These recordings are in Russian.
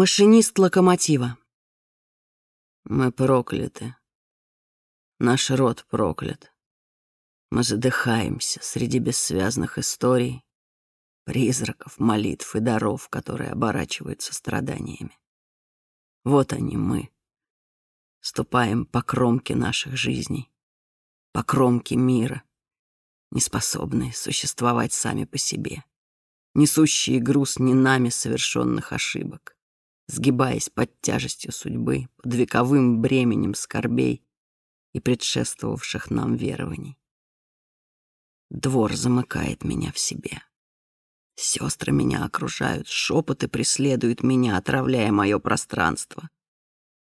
Машинист локомотива. Мы прокляты. Наш род проклят. Мы задыхаемся среди бессвязных историй, призраков, молитв и даров, которые оборачиваются страданиями. Вот они мы. Ступаем по кромке наших жизней, по кромке мира, неспособные существовать сами по себе, несущие груз не нами совершенных ошибок сгибаясь под тяжестью судьбы, под вековым бременем скорбей и предшествовавших нам верований. Двор замыкает меня в себе. Сестры меня окружают, шепоты преследуют меня, отравляя мое пространство.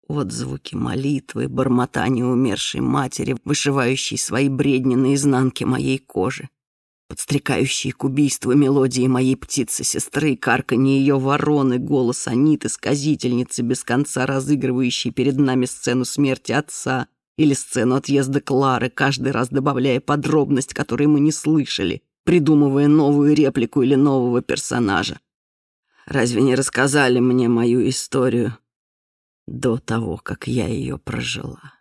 Отзвуки молитвы, бормотание умершей матери, вышивающей свои бредни на изнанке моей кожи подстрекающие к убийству мелодии моей птицы-сестры, карканье ее вороны, голос Аниты, сказительницы, без конца разыгрывающей перед нами сцену смерти отца или сцену отъезда Клары, каждый раз добавляя подробность, которой мы не слышали, придумывая новую реплику или нового персонажа. Разве не рассказали мне мою историю до того, как я ее прожила?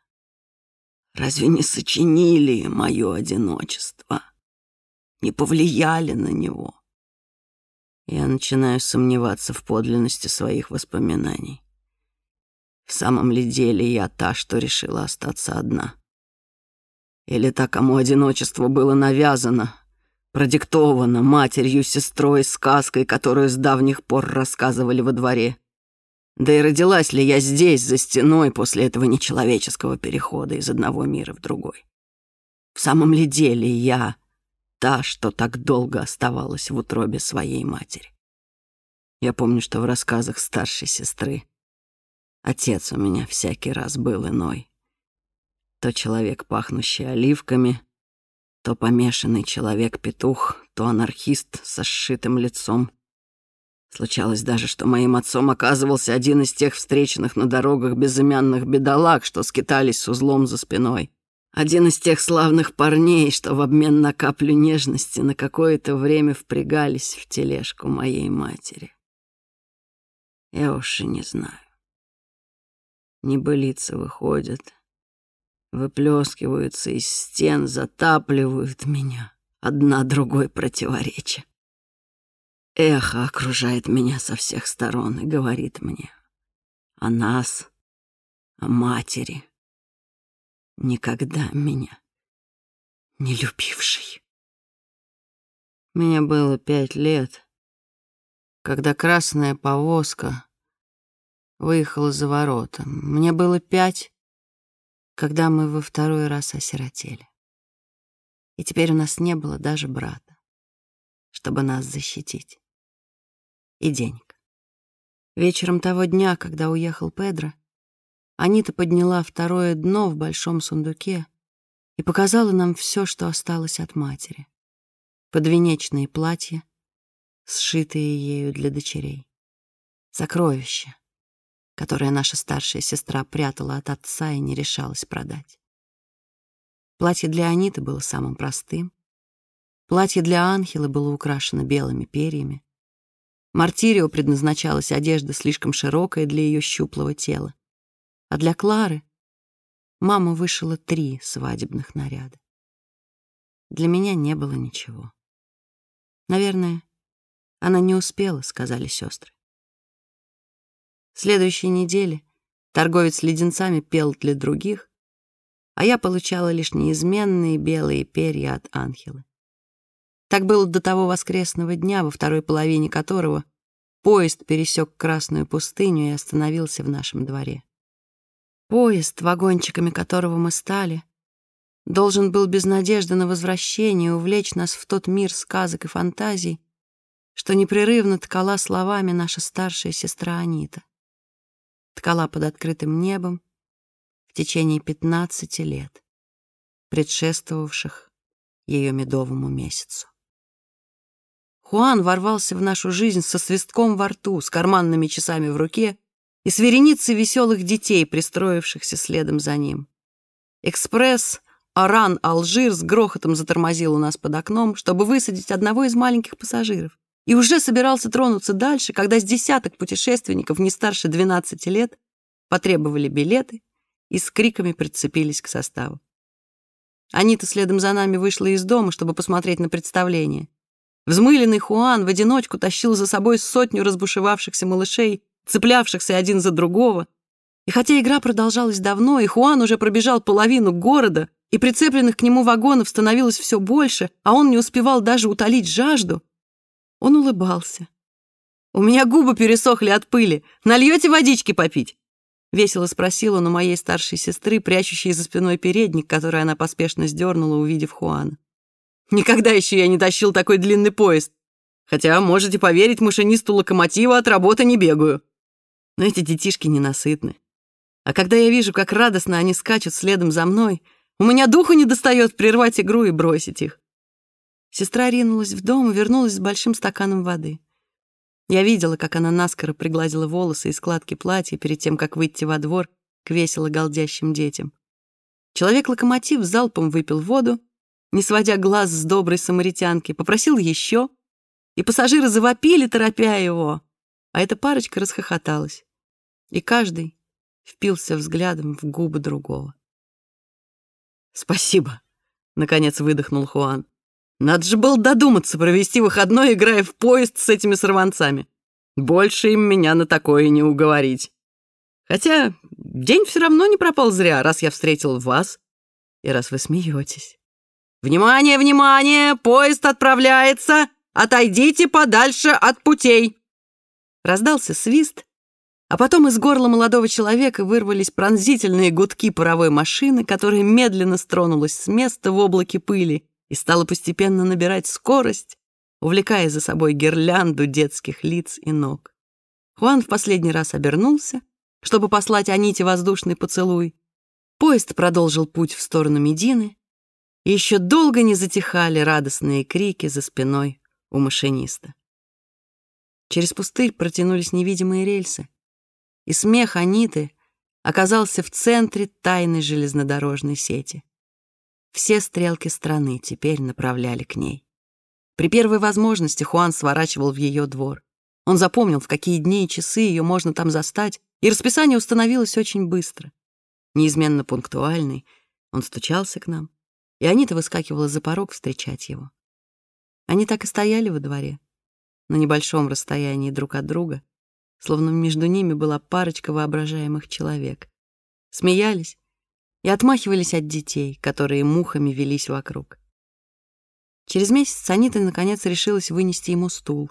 Разве не сочинили мое одиночество?» Не повлияли на него. Я начинаю сомневаться в подлинности своих воспоминаний. В самом ли деле я та, что решила остаться одна? Или та, кому одиночество было навязано, продиктовано матерью, сестрой, сказкой, которую с давних пор рассказывали во дворе? Да и родилась ли я здесь, за стеной, после этого нечеловеческого перехода из одного мира в другой? В самом ли деле я та, что так долго оставалась в утробе своей матери. Я помню, что в рассказах старшей сестры отец у меня всякий раз был иной. То человек, пахнущий оливками, то помешанный человек-петух, то анархист со сшитым лицом. Случалось даже, что моим отцом оказывался один из тех встреченных на дорогах безымянных бедолаг, что скитались с узлом за спиной. Один из тех славных парней, что в обмен на каплю нежности на какое-то время впрягались в тележку моей матери. Я уж и не знаю. Небылицы выходят, выплескиваются из стен, затапливают меня, одна другой противоречия. Эхо окружает меня со всех сторон и говорит мне о нас, о матери, никогда меня не любивший. Мне было пять лет, когда красная повозка выехала за ворота. Мне было пять, когда мы во второй раз осиротели. И теперь у нас не было даже брата, чтобы нас защитить. И денег. Вечером того дня, когда уехал Педро, Анита подняла второе дно в большом сундуке и показала нам все, что осталось от матери. Подвенечные платья, сшитые ею для дочерей. Сокровища, которое наша старшая сестра прятала от отца и не решалась продать. Платье для Аниты было самым простым. Платье для Анхела было украшено белыми перьями. Мартирио предназначалась одежда слишком широкая для ее щуплого тела. А для Клары мама вышила три свадебных наряда. Для меня не было ничего. Наверное, она не успела, сказали сестры. Следующей неделе торговец леденцами пел для других, а я получала лишь неизменные белые перья от ангела. Так было до того воскресного дня, во второй половине которого поезд пересек Красную пустыню и остановился в нашем дворе. Поезд, вагончиками которого мы стали, должен был без надежды на возвращение увлечь нас в тот мир сказок и фантазий, что непрерывно ткала словами наша старшая сестра Анита. Ткала под открытым небом в течение пятнадцати лет, предшествовавших ее медовому месяцу. Хуан ворвался в нашу жизнь со свистком во рту, с карманными часами в руке и с вереницей веселых детей, пристроившихся следом за ним. Экспресс Аран-Алжир с грохотом затормозил у нас под окном, чтобы высадить одного из маленьких пассажиров. и уже собирался тронуться дальше, когда с десяток путешественников не старше 12 лет потребовали билеты и с криками прицепились к составу. Анита следом за нами вышла из дома, чтобы посмотреть на представление. Взмыленный Хуан в одиночку тащил за собой сотню разбушевавшихся малышей, цеплявшихся один за другого. И хотя игра продолжалась давно, и Хуан уже пробежал половину города, и прицепленных к нему вагонов становилось все больше, а он не успевал даже утолить жажду, он улыбался. «У меня губы пересохли от пыли. Нальете водички попить?» Весело спросил он у моей старшей сестры, прячущей за спиной передник, который она поспешно сдернула, увидев Хуана. «Никогда еще я не тащил такой длинный поезд. Хотя, можете поверить, машинисту локомотива от работы не бегаю. Но эти детишки ненасытны. А когда я вижу, как радостно они скачут следом за мной, у меня духу не достает прервать игру и бросить их. Сестра ринулась в дом и вернулась с большим стаканом воды. Я видела, как она наскоро пригладила волосы и складки платья перед тем, как выйти во двор к весело галдящим детям. Человек-локомотив залпом выпил воду, не сводя глаз с доброй самаритянки, попросил еще, и пассажиры завопили, торопя его, а эта парочка расхохоталась, и каждый впился взглядом в губы другого. «Спасибо», — наконец выдохнул Хуан. Надо же было додуматься провести выходной, играя в поезд с этими сорванцами. Больше им меня на такое не уговорить. Хотя день все равно не пропал зря, раз я встретил вас и раз вы смеетесь. «Внимание, внимание! Поезд отправляется! Отойдите подальше от путей!» Раздался свист, а потом из горла молодого человека вырвались пронзительные гудки паровой машины, которая медленно стронулась с места в облаке пыли, и стала постепенно набирать скорость, увлекая за собой гирлянду детских лиц и ног. Хуан в последний раз обернулся, чтобы послать Аните воздушный поцелуй. Поезд продолжил путь в сторону Медины, и еще долго не затихали радостные крики за спиной у машиниста. Через пустырь протянулись невидимые рельсы, и смех Аниты оказался в центре тайной железнодорожной сети. Все стрелки страны теперь направляли к ней. При первой возможности Хуан сворачивал в ее двор. Он запомнил, в какие дни и часы ее можно там застать, и расписание установилось очень быстро. Неизменно пунктуальный, он стучался к нам, и Анита выскакивала за порог встречать его. Они так и стояли во дворе, на небольшом расстоянии друг от друга, словно между ними была парочка воображаемых человек. Смеялись и отмахивались от детей, которые мухами велись вокруг. Через месяц Анита наконец решилась вынести ему стул,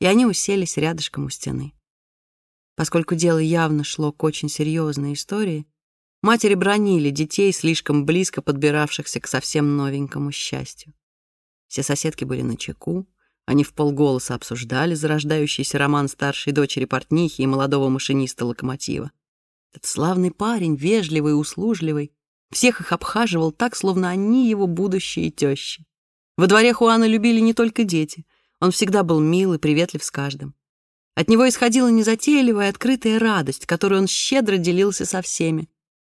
и они уселись рядышком у стены. Поскольку дело явно шло к очень серьезной истории, матери бронили детей, слишком близко подбиравшихся к совсем новенькому счастью. Все соседки были на чеку, они в полголоса обсуждали зарождающийся роман старшей дочери портнихи и молодого машиниста локомотива. Этот славный парень, вежливый и услужливый, всех их обхаживал так, словно они его будущие тещи. Во дворе Хуана любили не только дети. Он всегда был мил и приветлив с каждым. От него исходила незатейливая открытая радость, которую он щедро делился со всеми.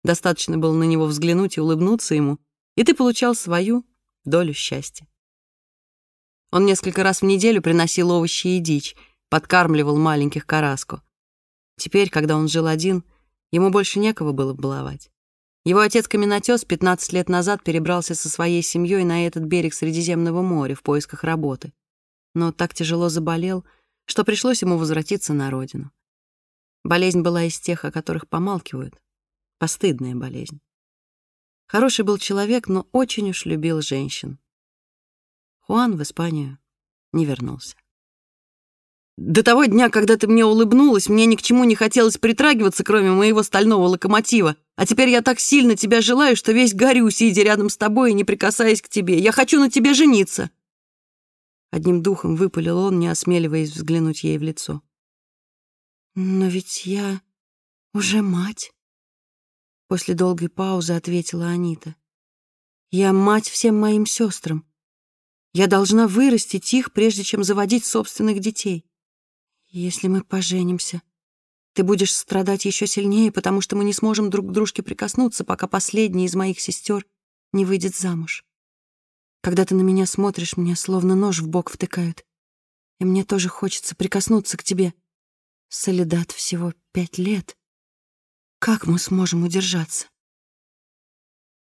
Достаточно было на него взглянуть и улыбнуться ему, и ты получал свою долю счастья. Он несколько раз в неделю приносил овощи и дичь, подкармливал маленьких караску. Теперь, когда он жил один, Ему больше некого было баловать. Его отец-каменотес 15 лет назад перебрался со своей семьей на этот берег Средиземного моря в поисках работы. Но так тяжело заболел, что пришлось ему возвратиться на родину. Болезнь была из тех, о которых помалкивают. Постыдная болезнь. Хороший был человек, но очень уж любил женщин. Хуан в Испанию не вернулся. До того дня, когда ты мне улыбнулась, мне ни к чему не хотелось притрагиваться, кроме моего стального локомотива. А теперь я так сильно тебя желаю, что весь горю, сидя рядом с тобой и не прикасаясь к тебе. Я хочу на тебе жениться!» Одним духом выпалил он, не осмеливаясь взглянуть ей в лицо. «Но ведь я уже мать», — после долгой паузы ответила Анита. «Я мать всем моим сестрам. Я должна вырастить их, прежде чем заводить собственных детей. Если мы поженимся, ты будешь страдать еще сильнее, потому что мы не сможем друг к дружке прикоснуться, пока последняя из моих сестер не выйдет замуж. Когда ты на меня смотришь, мне словно нож в бок втыкают. И мне тоже хочется прикоснуться к тебе. Солидат всего пять лет. Как мы сможем удержаться?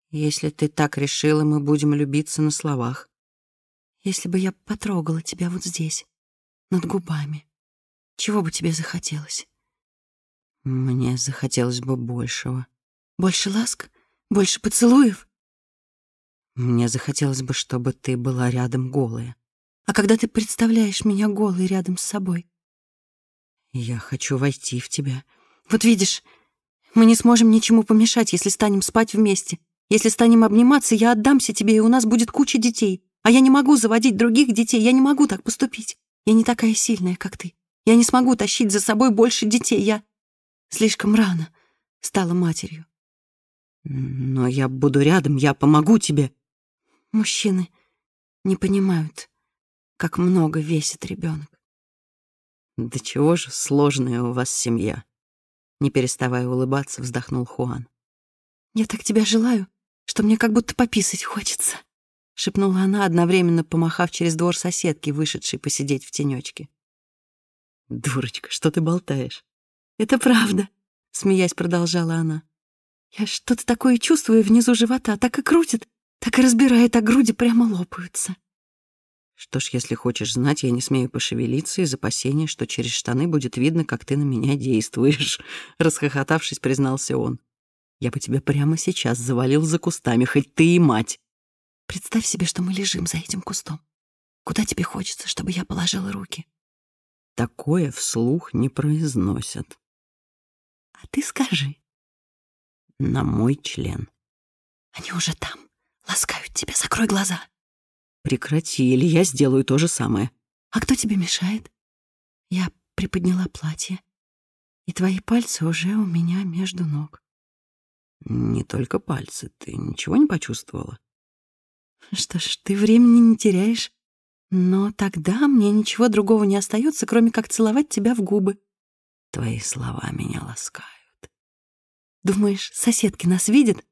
Если ты так решила, мы будем любиться на словах. Если бы я потрогала тебя вот здесь, над губами, чего бы тебе захотелось? Мне захотелось бы большего. Больше ласк? Больше поцелуев? Мне захотелось бы, чтобы ты была рядом голая. А когда ты представляешь меня голой рядом с собой? Я хочу войти в тебя. Вот видишь, мы не сможем ничему помешать, если станем спать вместе. Если станем обниматься, я отдамся тебе, и у нас будет куча детей. А я не могу заводить других детей, я не могу так поступить. Я не такая сильная, как ты. Я не смогу тащить за собой больше детей. Я слишком рано стала матерью. Но я буду рядом, я помогу тебе. Мужчины не понимают, как много весит ребенок. Да чего же сложная у вас семья? Не переставая улыбаться, вздохнул Хуан. Я так тебя желаю, что мне как будто пописать хочется шепнула она, одновременно помахав через двор соседки, вышедшей посидеть в тенечке. «Дурочка, что ты болтаешь?» «Это правда», — смеясь продолжала она. «Я что-то такое чувствую внизу живота, так и крутит, так и разбирает, а груди прямо лопаются». «Что ж, если хочешь знать, я не смею пошевелиться из опасения, что через штаны будет видно, как ты на меня действуешь», — расхохотавшись, признался он. «Я бы тебя прямо сейчас завалил за кустами, хоть ты и мать». Представь себе, что мы лежим за этим кустом. Куда тебе хочется, чтобы я положила руки? Такое вслух не произносят. А ты скажи. На мой член. Они уже там. Ласкают тебя. Закрой глаза. Прекрати, или я сделаю то же самое. А кто тебе мешает? Я приподняла платье, и твои пальцы уже у меня между ног. Не только пальцы. Ты ничего не почувствовала? Что ж, ты времени не теряешь. Но тогда мне ничего другого не остается, кроме как целовать тебя в губы. Твои слова меня ласкают. Думаешь, соседки нас видят?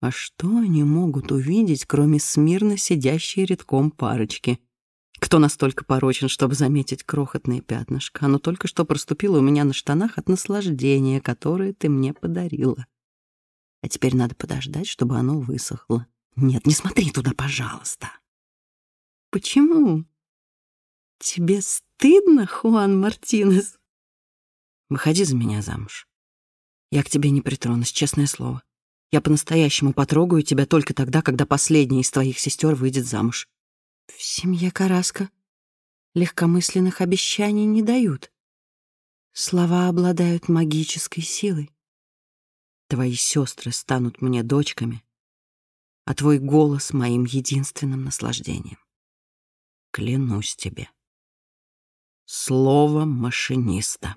А что они могут увидеть, кроме смирно сидящей редком парочки? Кто настолько порочен, чтобы заметить крохотное пятнышко? Оно только что проступило у меня на штанах от наслаждения, которое ты мне подарила. А теперь надо подождать, чтобы оно высохло. Нет, не смотри туда, пожалуйста. Почему? Тебе стыдно, Хуан Мартинес? Выходи за меня замуж. Я к тебе не притронусь, честное слово. Я по-настоящему потрогаю тебя только тогда, когда последняя из твоих сестер выйдет замуж. В семье Караска легкомысленных обещаний не дают. Слова обладают магической силой. Твои сестры станут мне дочками, а твой голос — моим единственным наслаждением. Клянусь тебе. Слово машиниста.